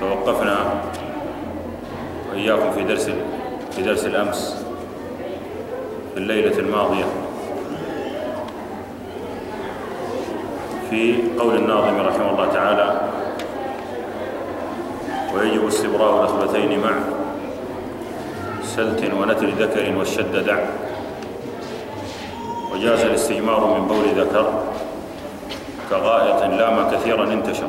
توقفنا. وإياكم في درس في درس الأمس. في الليلة الماضية. في قول الناظم رحمه الله تعالى ويجب استبراء الأخبثين مع سلت ونتر ذكر والشد دع. وجاز الاستجمار من بول ذكر كغائط لام كثيرا انتشر.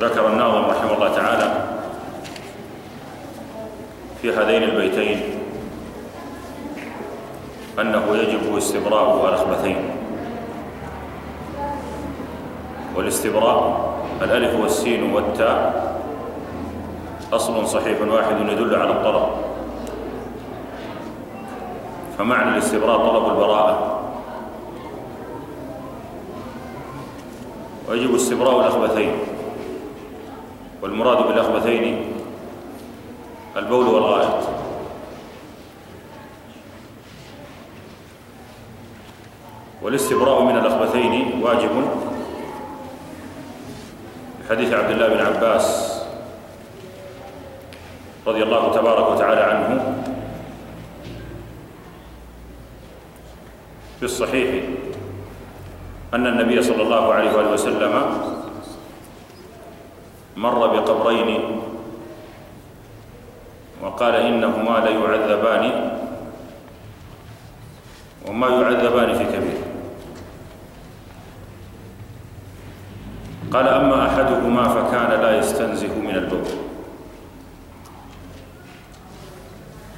ذكر الناظم رحمه الله تعالى في هذين البيتين أنه يجب استبراء الأخبثين والاستبراء الألف والسين والتاء أصل صحيح واحد يدل على الطلب. فمعنى الاستبراء طلب البراءة. ويجب استبراء الأخبثين. والمراد بالأخبثين البول والغائط. والاستبراء من الأخبثين واجب. حديث عبد الله بن عباس رضي الله تبارك وتعالى عنه في الصحيح أن النبي صلى الله عليه وآله وسلم مر بقبرين. وقال إنهما ليعذبان. وما يعذبان في كبير. قال أما أحدهما فكان لا يستنزه من البول.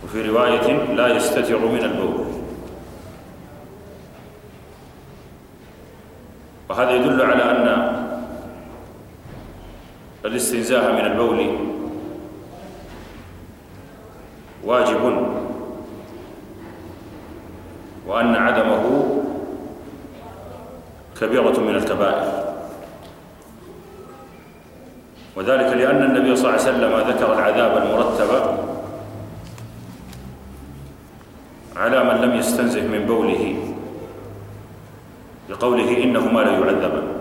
وفي رواية لا يستتر من البول. وهذا يدل على أن الاستنزاه من البول. واجب. وأن عدمه كبيرة من الكبائر. وذلك لأن النبي صلى الله عليه وسلم ذكر العذاب المرتب على من لم يستنزه من بوله بقوله إنهما لا يعذبان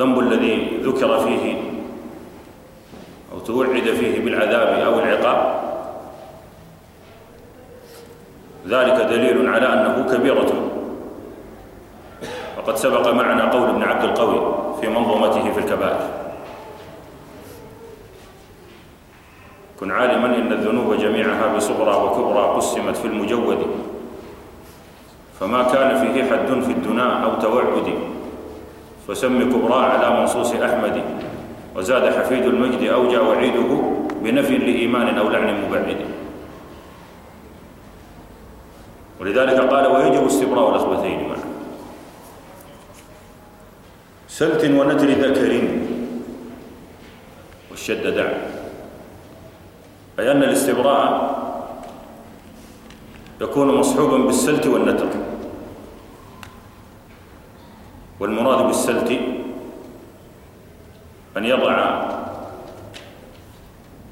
والذنب الذي ذكر فيه أو توعد فيه بالعذاب أو العقاب. ذلك دليل على أنه كبيرة. وقد سبق معنا قول ابن عبد القوي في منظومته في الكبائر. كن عالما إن الذنوب جميعها بصغرى وكبرى قسمت في المجود. فما كان فيه حد في الدنا أو توعد فسم كبرى على منصوص أحمد. وزاد حفيد المجد أوجى وعيده بنفي لإيمان أو لعن مبعد. ولذلك قال ويجب استبراء الأخبثين معا. سلت ونتر ذكر والشد دع. أي أن الاستبراء يكون مصحوبا بالسلت والنتر. والمراد بالسلت أن يضع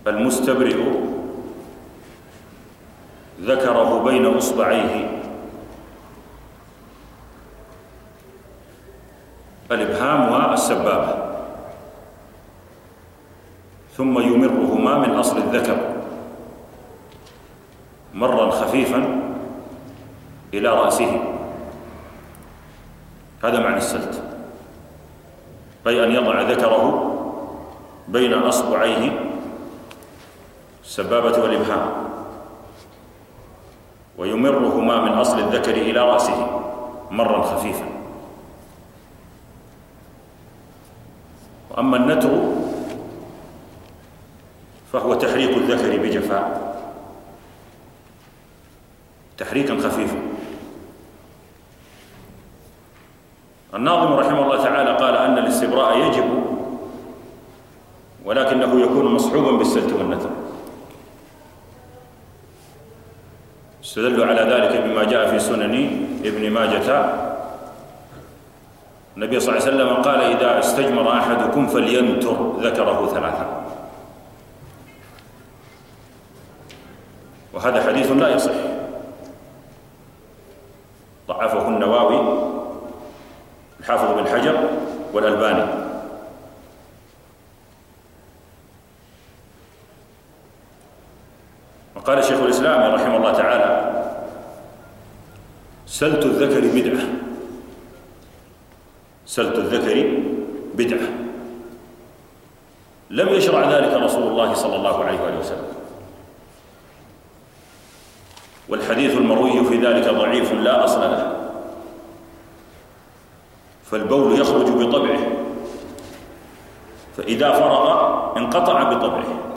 المستبرئ ذكره بين إصبعيه. الإبهام والسبابة ثم يمرهما من أصل الذكر. مرا خفيفا إلى رأسه. هذا معنى السلت. أي أن يضع ذكره بين أصبعيه السبابة والإبهام. ويمرهما من أصل الذكر إلى رأسه مرا خفيفا. وأما النتر فهو تحريك الذكر بجفاء. تحريكا خفيفا. الناظم رحمه الله تعالى قال أن الاستبراء يجب ولكنه يكون مصحوبا بالسلت والنتر استدلوا على ذلك بما جاء في سنن ابن ماجة. النبي صلى الله عليه وسلم قال إذا استجمر أحدكم فلينتر ذكره ثلاثا. وهذا حديث لا يصح. وقال شيخ الإسلام رحمه الله تعالى سلت الذكر بدعة. سلت الذكر بدعة. لم يشرع ذلك رسول الله صلى الله عليه وآله وسلم. والحديث المروي في ذلك ضعيف لا أصل له. فالبول يخرج بطبعه. فإذا فرغ انقطع بطبعه.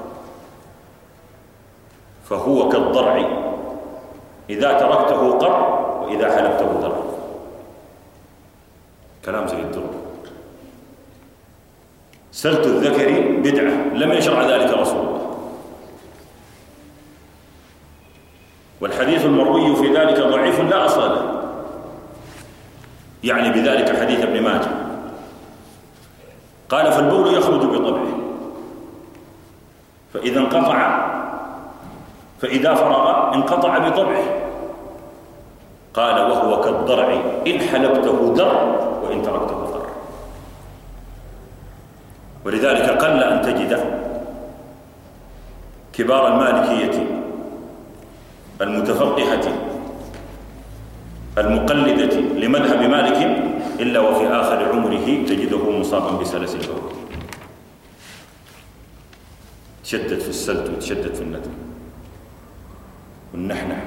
فهو كالضرع. إذا تركته قر وإذا حلبته ضر كلام زي الدر سلت الذكر بدعة. لم يشرع ذلك رسول الله. والحديث المروي في ذلك ضعيف لا أصل له. يعني بذلك حديث ابن ماجه. قال فالبول يخرج بطبعه. فإذا انقطع فإذا فرغ انقطع بطبعه. قال وهو كالضرع إن حلبته در وإن تركته ضر. ولذلك قل أن تجد كبار المالكية المتفقهة المقلدة لمذهب مالك إلا وفي آخر عمره تجده مصابا بسلس البول تشدد في السلت وتشدد في الندم. والنحنح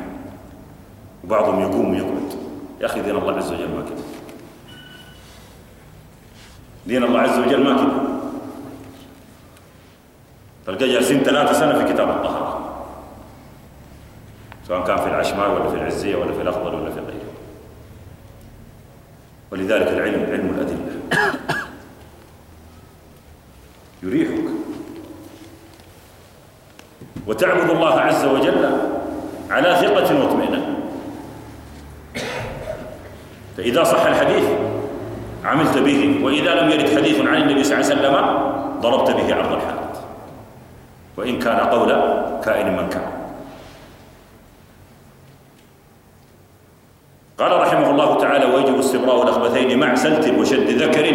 وبعضهم يقوم ويقعد. يا أخي دين الله عز وجل ما كده. دين الله عز وجل ما كده. تلقى جالسين ثلاثة سنة في كتاب الطهارة. سواء كان في العشماء ولا في العزية ولا في الأخضر ولا في غيره. ولذلك العلم علم الأدلة. يريحك. وتعبد الله عز وجل على ثقة واطمئنان. فإذا صح الحديث عملت به وإذا لم يرد حديث عن النبي صلى الله عليه وسلم ضربت به عرض الحائط. وإن كان قول كائن من كان قال رحمه الله تعالى ويجب استبراء الأخبثين مع سلت وشد ذكر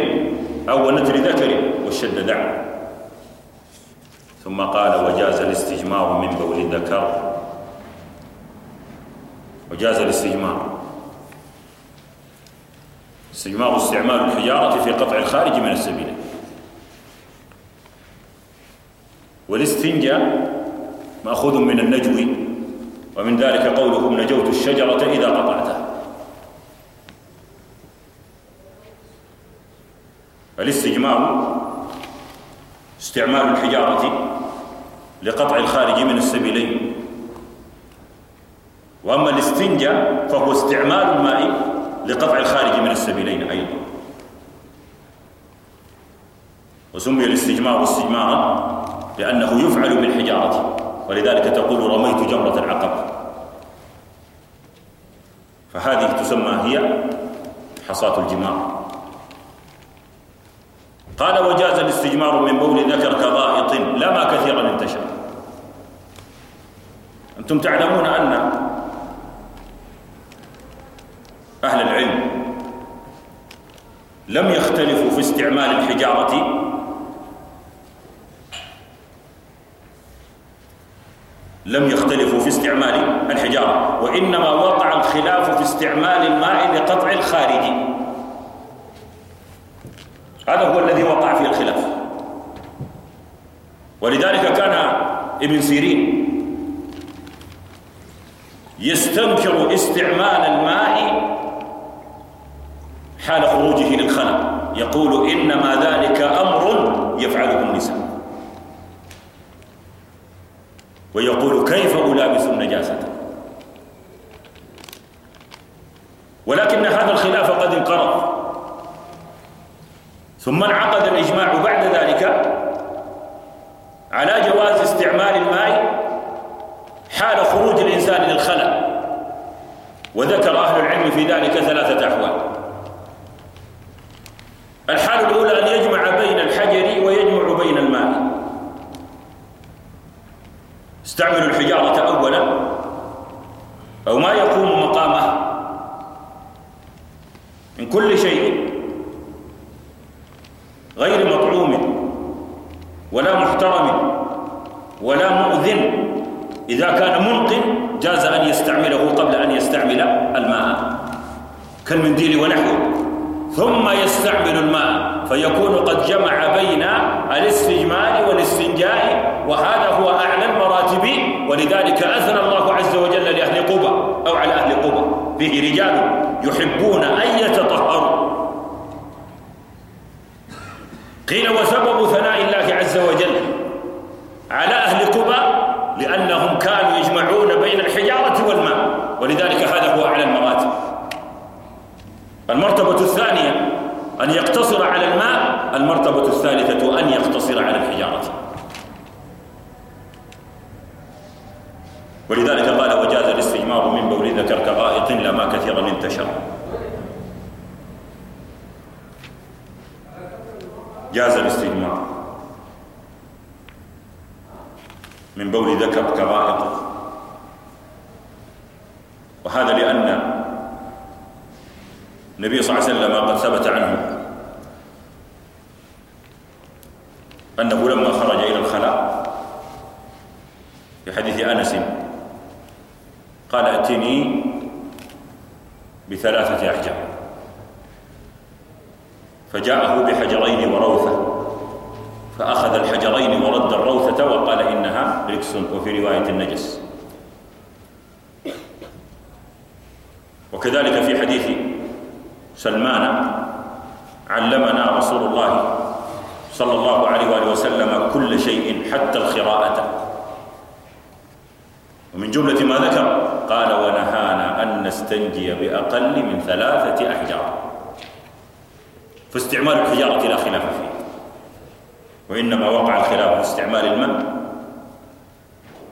أو نتر ذكر والشد دع. ثم قال وجاز الاستجمار من بول الذكر. وجاز الاستجمار. استجمار استعمال الحجارة في قطع الخارج من السبيل. والاستنجاء مأخوذ من النجو ومن ذلك قولهم نجوت الشجرة إذا قطعتها. الاستجمار استعمال الحجارة لقطع الخارج من السبيلين. وأما الاستنجاء فهو استعمال الماء لقطع الخارج من السبيلين أيضا. وسمي الاستجمار استجمارا لأنه يفعل بالحجارة ولذلك تقول رميت جمرة العقبة فهذه تسمى هي حصاة الجمار. قال وجاز الاستجمار من بول ذكر كغائط لا ما كثيرا انتشر أنتم تعلمون أن أهل العلم لم يختلفوا في استعمال الحجارة. لم يختلفوا في استعمال الحجارة وإنما وقع الخلاف في استعمال الماء لقطع الخارج. هذا هو الذي وقع فيه الخلاف. ولذلك كان ابن سيرين يستنكر استعمال الماء حال خروجه للخلا يقول إنما ذلك أمر يفعله النساء. ويقول كيف ألابس النجاسة؟ ولكن هذا الخلاف قد انقرض. ثم انعقد الإجماع بعد ذلك على جواز استعمال الماء حال خروج الإنسان للخلا وذكر أهل العلم في ذلك ثلاثة أحوال. الحالة الأولى أن يجمع بين الحجر ويجمع بين الماء. استعمل الحجارة أولا أو ما يقوم مقامه. من كل شيء غير مطعوم ولا محترم ولا مؤذن. إذا كان منقن جاز أن يستعمله قبل أن يستعمل الماء. كالمنديل ونحوه. ثم يستعمل الماء فيكون قد جمع بين الاستجمال والاستنجاء وهذا هو أعلى المراتب ولذلك أثنى الله عز وجل لأهل قبى أو على أهل قبى فيه رجال يحبون أن يتطهروا. قيل وسبب ثناء الله عز وجل على أهل قبى لأنهم كانوا يجمعون بين الحجارة والماء ولذلك هذا هو أعلى المراتب المرتبة الثانية أن يقتصر على الماء المرتبة الثالثة أن يقتصر على الحجارة. ولذلك قال وجاز الاستجمار من بول ذكر كغائط لما كثيرا انتشر جاز الاستجمار من بول ذكر كغائط. وهذا لأن النبي صلى الله عليه وسلم قد ثبت عنه أنه لما خرج إلى الخلاء؟ في حديث أنس. قال ائتني بثلاثة أحجار فجاءه بحجرين وروثة. فأخذ الحجرين ورد الروثة وقال إنها ركس وفي رواية النجس. وكذلك في حديث سلمان علمنا رسول الله صلى الله عليه وآله وسلم كل شيء حتى الخراءة. ومن جملة ما ذكر قال ونهانا أن نستنجي بأقل من ثلاثة أحجار. فاستعمال الحجارة لا خلاف فيه وإنما وقع الخلاف في استعمال الماء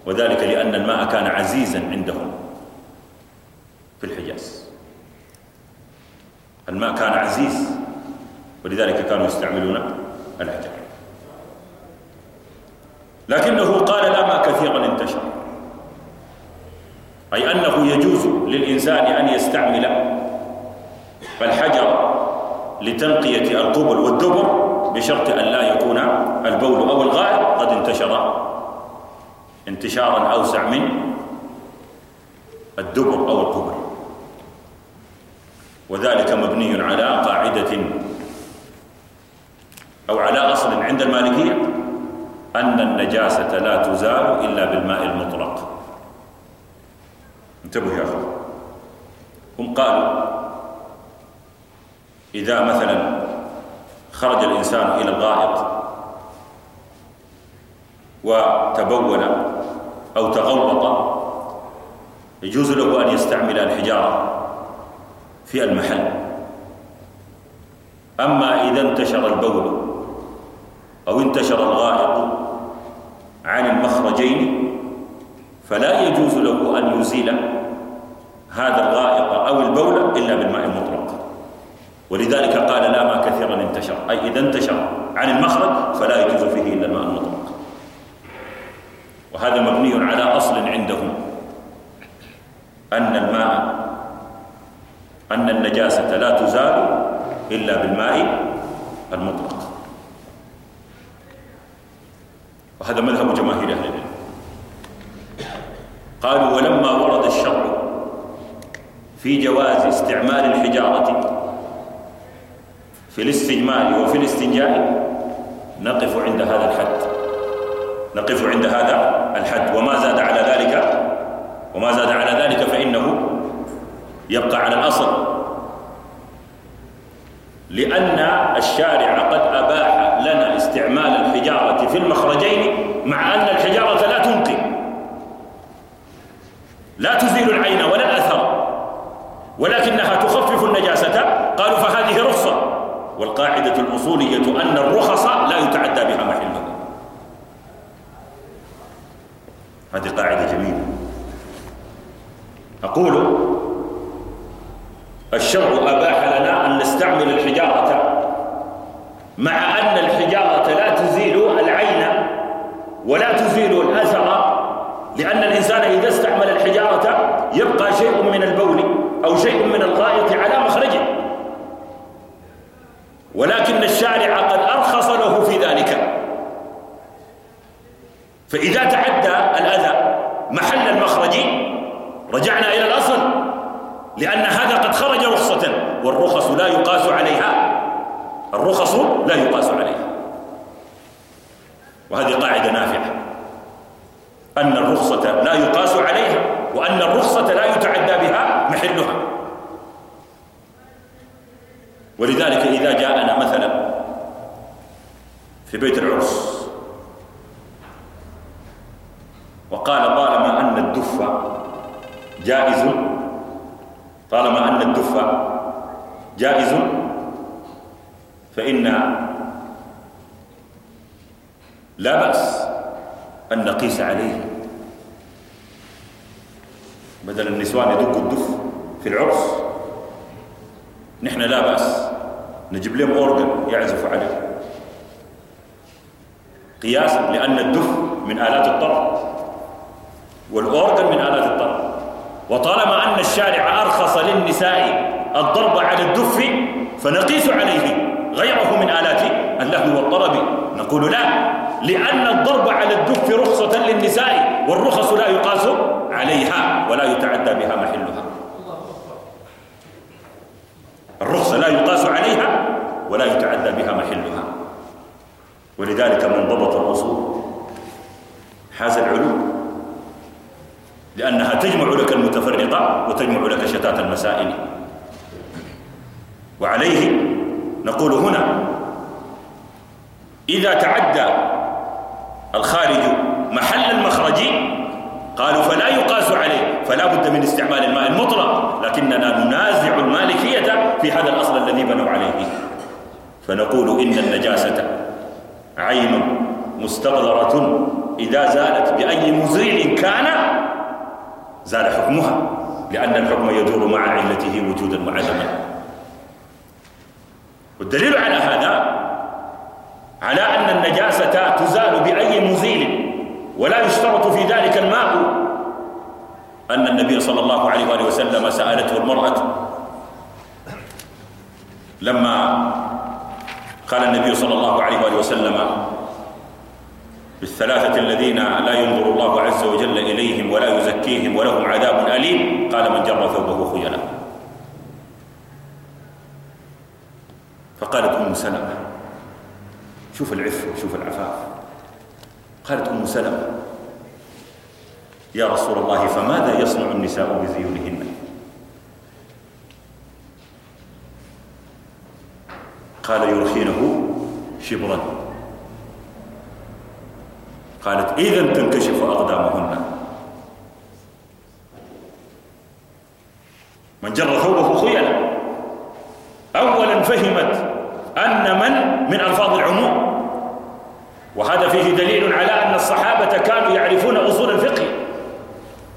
وذلك لأن الماء كان عزيزا عندهم في الحجاز. الماء كان عزيز ولذلك كانوا يستعملون الحجر لكنه قال لا ماء كثيرا انتشر. أي أنه يجوز للإنسان أن يستعمل الحجر لتنقية القبل والدبر بشرط أن لا يكون البول أو الغائط قد انتشر انتشارا أوسع من الدبر أو القبل. وذلك مبني على قاعدة أو على أصل عند المالكية أن النجاسة لا تزال إلا بالماء المطلق. انتبهوا يا أخوان. هم قالوا إذا مثلا خرج الإنسان إلى الغائط وتبول أو تغوط يجوز له أن يستعمل الحجارة في المحل. أما إذا انتشر البول أو انتشر الغائط عن المخرجين فلا يجوز له أن يزيل هذا الغائط أو البول إلا بالماء المطلق. ولذلك قال لا ما كثيرا انتشر. أي إذا انتشر عن المخرج فلا يجوز فيه إلا الماء المطلق. وهذا مبني على أصل عندهم أن الماء أن النجاسة لا تزال إلا بالماء المطلق. وهذا مذهب جماهير أهل العلم. قالوا ولما ورد الشرع في جواز استعمال الحجارة في الاستجمال وفي الاستنجاء نقف عند هذا الحد. نقف عند هذا الحد. وما زاد على ذلك؟ وما زاد على ذلك فإنه يبقى على الأصل. لأن الشارع قد أباح لنا استعمال الحجارة في المخرجين مع أن الحجارة لا تنقي. لا تزيل العين ولا الأثر ولكنها تخفف النجاسة. قالوا فهذه رخصة. والقاعدة الأصولية أن الرخص لا يتعدى بها محله هذه قاعدة جميلة. أقول الشرع أباح لنا أن نستعمل الحجارة مع أن الحجارة لا تزيل العين ولا تزيل الأثر لأن الإنسان إذا استعمل الحجارة يبقى شيء من البول أو شيء من الغائط على مخرجه ولكن الشارع قد أرخص لأن هذا قد خرج رخصة والرخص لا يقاس عليها الرخص لا يقاس عليها وهذه قاعدة نافعة أن الرخصة لا يقاس عليها وأن الرخصة لا يتعدى بها محلها ولذلك إذا جاءنا مثلا في بيت العرس وقال طالما أن الدف جائز. طالما أن الدف جائز. فإن لا بأس أن نقيس عليه. بدل النسوان يدقوا الدف في العرس نحن لا بأس. نجيب لهم أورجن يعزف عليه. قياسا لأن الدف من آلات الطرب والأورجن من آلات الطرب وطالما أن الشارع أرخص للنساء الضرب على الدف فنقيس عليه غيره من آلات اللهو والطرب نقول لا لأن الضرب على الدف رخصة للنساء والرخص لا يقاس عليها ولا يتعدى بها محلها. الرخصة لا يقاس عليها ولا يتعدى بها محلها. ولذلك من ضبط الأصول. حاز العلوم لأنها تجمع لك المتفرقة وتجمع لك شتات المسائل. وعليه نقول هنا إذا تعدى الخارج محل المخرج قالوا فلا يقاس عليه فلا بد من استعمال الماء المطلق لكننا ننازع المالكية في هذا الأصل الذي بنوا عليه. فنقول إن النجاسة عين مستقذرة إذا زالت بأي مزيل كان زال حكمها لأن الحكم يدور مع علته وجودا وعدما والدليل على هذا على أن النجاسة تزال بأي مزيل ولا يشترط في ذلك الماء. أن النبي صلى الله عليه وآله وسلم سألته المرأة لما قال النبي صلى الله عليه وآله وسلم بالثلاثة الذين لا ينظر الله عز وجل إليهم ولا يزكيهم ولهم عذاب أليم. قال من جر ثوبه خيلا. فقالت أم سلمة شوف العفة شوف العفاف. قالت أم سلمة يا رسول الله فماذا يصنع النساء بزيونهن؟ قال يرخينه شبرا. قالت إذا تنكشف أقدامهن. من جر ثوبه خيلا. أولا فهمت أن من؟ من ألفاظ العموم وهذا فيه دليل على أن الصحابة كانوا يعرفون أصول الفقه.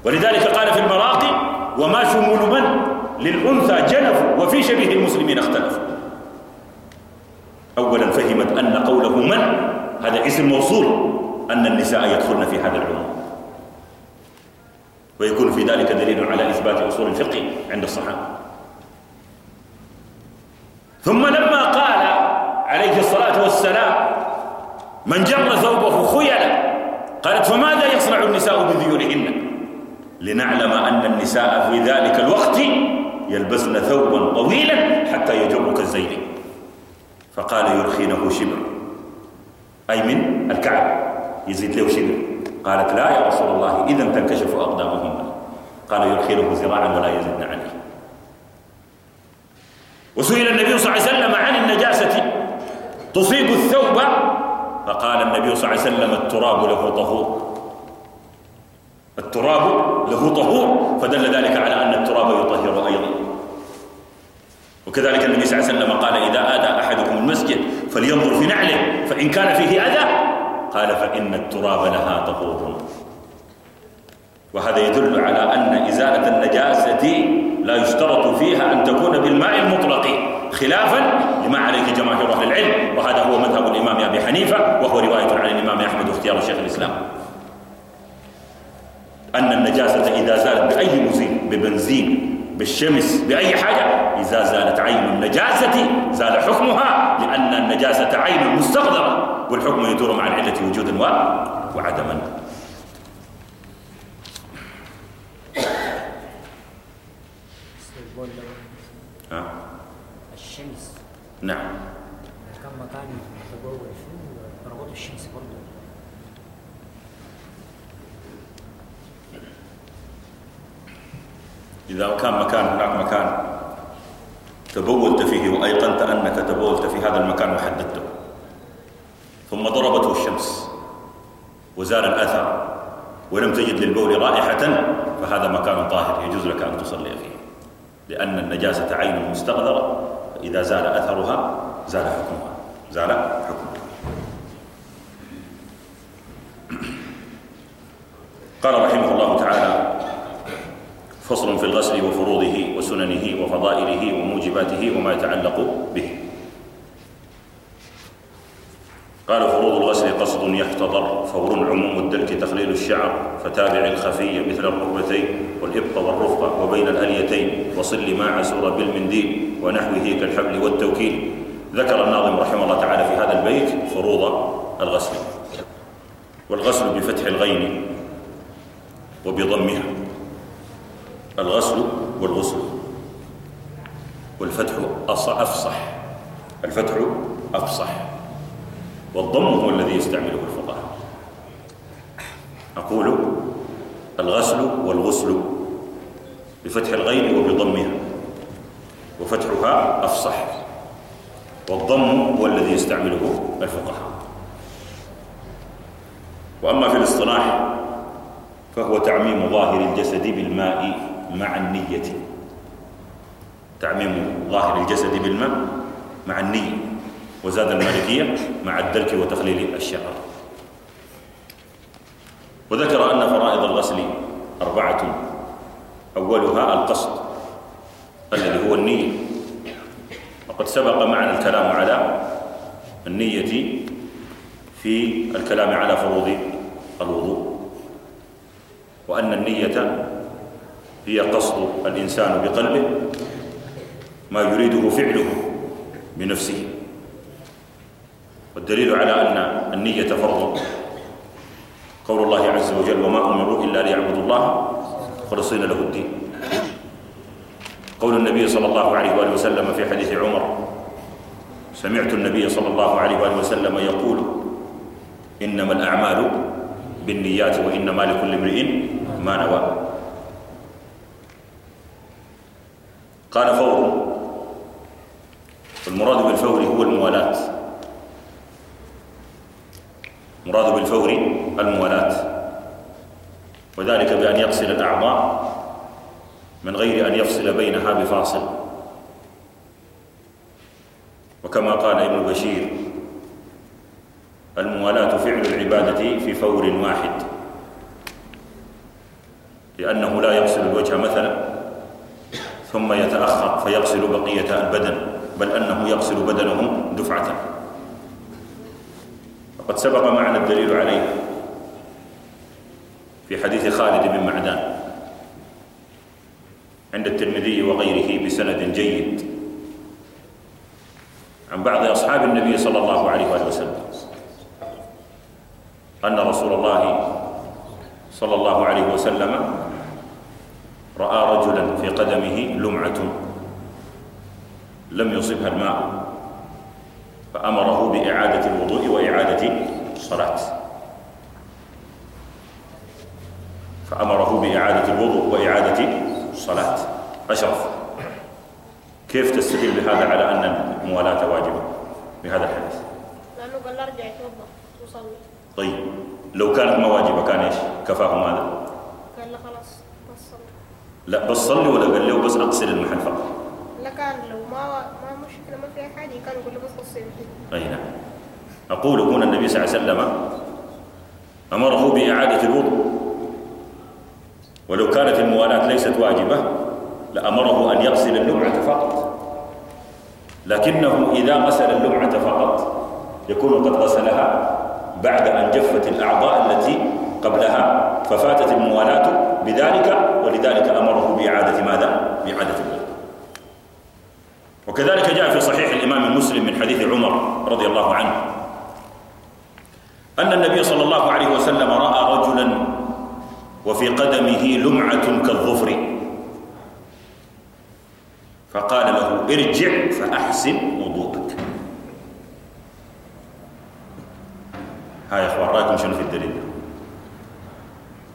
ولذلك قال في المراقي وما شمول من؟ للأنثى جنف وفي شبيه المسلمين اختلفوا أولا فهمت أن قوله من؟ هذا اسم موصول. أن النساء يدخلن في هذا العموم. ويكون في ذلك دليل على إثبات أصول الفقه عند الصحابة. ثم لما قال عليه الصلاة والسلام من جر ثوبه خيلا قالت فماذا يصنع النساء بذيولهن؟ لنعلم أن النساء في ذلك الوقت يلبسن ثوبا طويلا حتى يجر كالزيل فقال يرخينه شبر أي من الكعب يزيد له شبر قالت لا يا رسول الله إذا تنكشف أقدامهن قال يرخينه ذراعا ولا يزدن عليه. وسئل النبي صلى الله عليه وسلم عن النجاسة تصيب الثوب؟ فقال النبي صلى الله عليه وسلم التراب له طهور. التراب له طهور فدل ذلك على أن التراب يطهر أيضا. وكذلك النبي صلى الله عليه وسلم قال إذا آذى أحدكم المسجد فلينظر في نعله فإن كان فيه أذى قال فإن التراب لها طهور وهذا يدل على أن إزالة النجاسة لا يشترط فيها أن تكون بالماء المطلق خلافا لما عليه جماهير أهل العلم. وهذا هو مذهب الإمام أبي حنيفة وهو رواية عن الإمام أحمد واختيار شيخ الإسلام. أن النجاسة إذا زالت بأي مزيل ببنزين بالشمس بأي حاجة إذا زالت عين النجاسة زال حكمها لأن النجاسة عين مستقدرة والحكم يدور مع العلة وجودا وعدما. ها؟ الشمس. نعم. كان مكان فيه؟ الشمس برضه إذا كان مكان هناك مكان تبولت فيه وأيقنت أنك تبولت في هذا المكان وحددته. ثم ضربته الشمس وزال الأثر ولم تجد للبول رائحة فهذا مكان طاهر يجوز لك أن تصلي فيه لأن النجاسة عين مستقذرة فإذا زال أثرها زال حكمها زال حكمها. قال رحمه الله تعالى فصل في الغسل وفروضه وسننه وفضائله وموجباته وما يتعلق به. قال فروض الغسل قصد يحتضر فور عموم الدلك تخليل الشعر فتابع الخفي مثل الركبتين والإبط والرفقة وبين الأليتين وصل ما عسور بالمنديل ونحوه كالحبل والتوكيل. ذكر الناظم رحمه الله تعالى في هذا البيت فروض الغسل. والغسل بفتح الغين وبضمها. الغسل والغسل. والفتح أفصح. الفتح أفصح. والضم هو الذي يستعمله الفقهاء. أقول الغسل والغسل بفتح الغين وبضمها وفتحها أفصح. والضم هو الذي يستعمله الفقهاء. وأما في الاصطلاح فهو تعميم ظاهر الجسد بالماء مع النية. تعميم ظاهر الجسد بالماء مع النية. وزاد المالكية مع الدلك وتخليل الشعر. وذكر أن فرائض الغسل أربعة. أولها القصد الذي هو النية. وقد سبق معنا الكلام على النية في الكلام على فروض الوضوء وأن النية هي قصد الإنسان بقلبه ما يريده فعله بنفسه. والدليل على أن النية فرض. قول الله عز وجل وما أمروا إلا ليعبدوا الله خلصين له الدين. قول النبي صلى الله عليه وآله وسلم في حديث عمر سمعت النبي صلى الله عليه وآله وسلم يقول إنما الأعمال بالنيات وإنما لكل امرئ ما نوى. قال فور. والمراد بالفور هو الموالاة مراد بالفور الموالاة وذلك بأن يغسل الأعضاء من غير أن يفصل بينها بفاصل. وكما قال ابن بشير الموالاة فعل العبادة في فور واحد. لأنه لا يغسل الوجه مثلا ثم يتأخر فيغسل بقية البدن بل أنه يغسل بدنه دفعة. وقد سبق معنا الدليل عليه في حديث خالد بن معدان عند الترمذي وغيره بسند جيد عن بعض أصحاب النبي صلى الله عليه وسلم أن رسول الله صلى الله عليه وسلم رأى رجلا في قدمه لمعة لم يصبها الماء فأمره بإعادة الوضوء وإعادة الصلاة. فأمره بإعادة الوضوء وإعادة الصلاة. أشرف كيف تستدل بهذا على أن الموالاة واجبة بهذا الحديث؟ لأنه قال له ارجع يتوضأ وصلي طيب لو كانت ما واجبة كان إيش؟ كفاه ماذا؟ قال له خلاص بس صلي. لا بس صلي ولا قال له بس أغسل المحل فقط؟ كان لو ما ما مشكلة ما فيها حاجة كان يقول له بس تصير أي نعم. أقول هنا النبي صلى الله عليه وسلم أمره بإعادة الوضوء. ولو كانت الموالاة ليست واجبة لأمره أن يغسل اللمعة فقط. لكنه إذا غسل اللمعة فقط يكون قد غسلها بعد أن جفت الأعضاء التي قبلها ففاتت الموالاة بذلك ولذلك أمره بإعادة ماذا؟ بإعادة الوضوء. وكذلك جاء في صحيح الإمام مسلم من حديث عمر رضي الله عنه أن النبي صلى الله عليه وسلم رأى رجلا وفي قدمه لمعة كالظفر. فقال له ارجع فأحسن وضوءك. ها يا أخوان رأيكم شنو في الدليل؟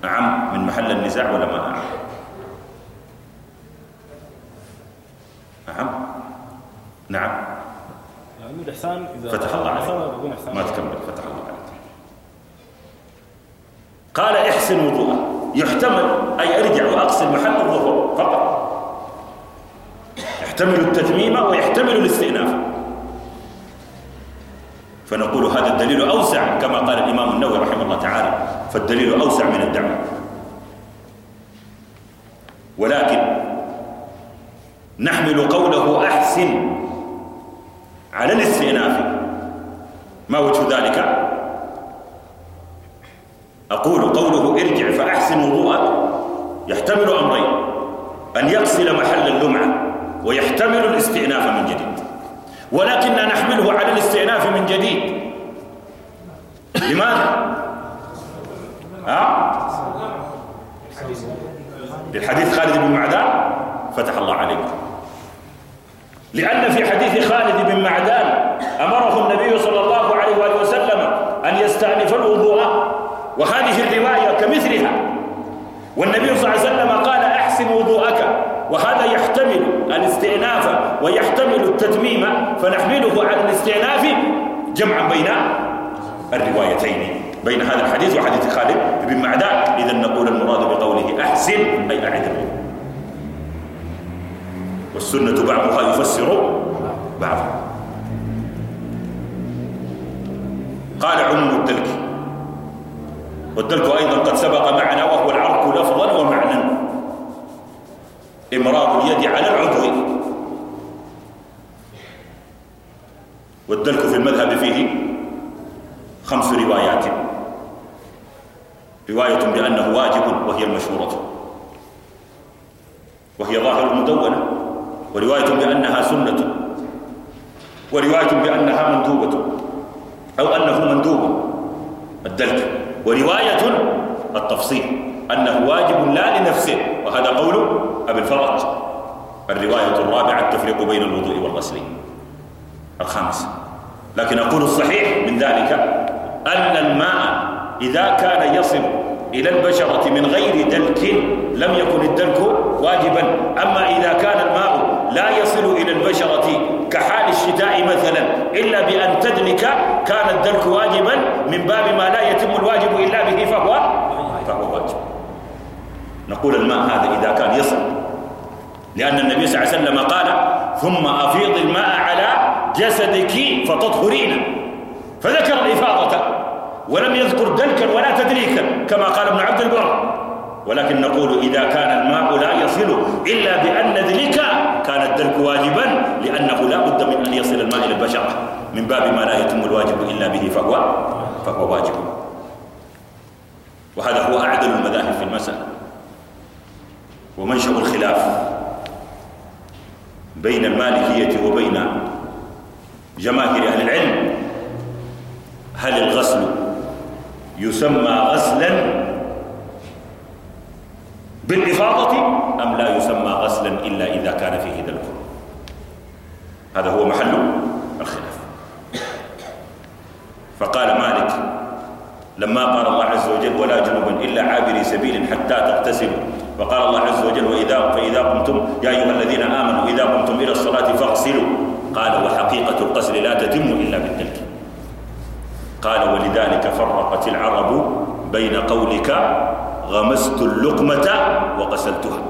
أعم من محل النزاع ولا ما أعم نعم يعني الإحسان إذا فتح الله عليك. إحسان. ما تكمل فتح الله عليك. قال احسن وضوءه يحتمل أي أرجع وأغسل محل الظهر فقط. يحتمل التتميم ويحتمل الاستئناف. فنقول هذا الدليل أوسع كما قال الإمام النووي رحمه الله تعالى فالدليل أوسع من الدعوة. ولكن نحمل قوله أحسن. على الاستئناف ما وجه ذلك؟ أقول قوله ارجع فأحسن وضوءك. يحتمل أمرين أن يغسل محل اللمعة ويحتمل الاستئناف من جديد. ولكننا نحمله على الاستئناف من جديد. لماذا؟ ها؟ للحديث خالد بن معدان فتح الله عليك. لأن في حديث خالد بن معدان أمره النبي صلى الله عليه وآله وسلم أن يستأنف الوضوء وهذه الرواية كمثلها. والنبي صلى الله عليه وسلم قال أحسن وضوءك. وهذا يحتمل الاستئناف ويحتمل التتميم فنحمله على الاستئناف جمعا بين الروايتين بين هذا الحديث وحديث خالد بن معدان. إذا نقول المراد بقوله أحسن أي أعد الوضوء. والسنة بعضها يفسر بعضا قال عموم الدلك. والدلك أيضا قد سبق معنا وهو العرق لفظا ومعنى. إمرار اليد على العضو. والدلك في المذهب فيه خمس روايات. رواية بأنه واجب وهي المشهورة. وهي ظاهر المدونة ورواية بأنها سنة. ورواية بأنها مندوبة أو أنه مندوب. الدلك. ورواية التفصيل. أنه واجب لا لنفسه. وهذا قول أبي الفرج. الرواية الرابعة التفريق بين الوضوء والغسل. الخامس. لكن أقول الصحيح من ذلك أن الماء إذا كان يصل إلى البشرة من غير دلك لم يكن الدلك واجبا. أما إذا كان الماء لا يصل إلى البشرة كحال الشتاء مثلا إلا بأن تدلك كان الدلك واجبا من باب ما لا يتم الواجب إلا به فهو فهو واجب. نقول الماء هذا إذا كان يصل. لأن النبي صلى الله عليه وسلم قال ثم أفيض الماء على جسدك فتطهرين فذكر الإفاضة. ولم يذكر دلكا ولا تدريكا كما قال ابن عبد البر. ولكن نقول إذا كان الماء لا يصل إلا بأن ندلك كان الدلك واجبا لأنه لا بد من أن يصل الماء إلى البشرة. من باب ما لا يتم الواجب إلا به فهو فهو واجب. وهذا هو أعدل المذاهب في المسألة. ومنشأ الخلاف بين المالكية وبين جماهير أهل العلم. هل الغسل يسمى غسلا بالإفاضة؟ أم لا يسمى غسلا إلا إذا كان فيه دلك؟ هذا هو محل الخلاف. فقال مالك لما قال الله عز وجل ولا جنوبا إلا عابري سبيل حتى تغتسلوا. وقال الله عز وجل وإذا فإذا قمتم يا أيها الذين آمنوا إذا قمتم إلى الصلاة فاغسلوا. قال وحقيقة الغسل لا تتم إلا بالدلك. قال ولذلك فرقت العرب بين قولك غمست اللقمة وغسلتها.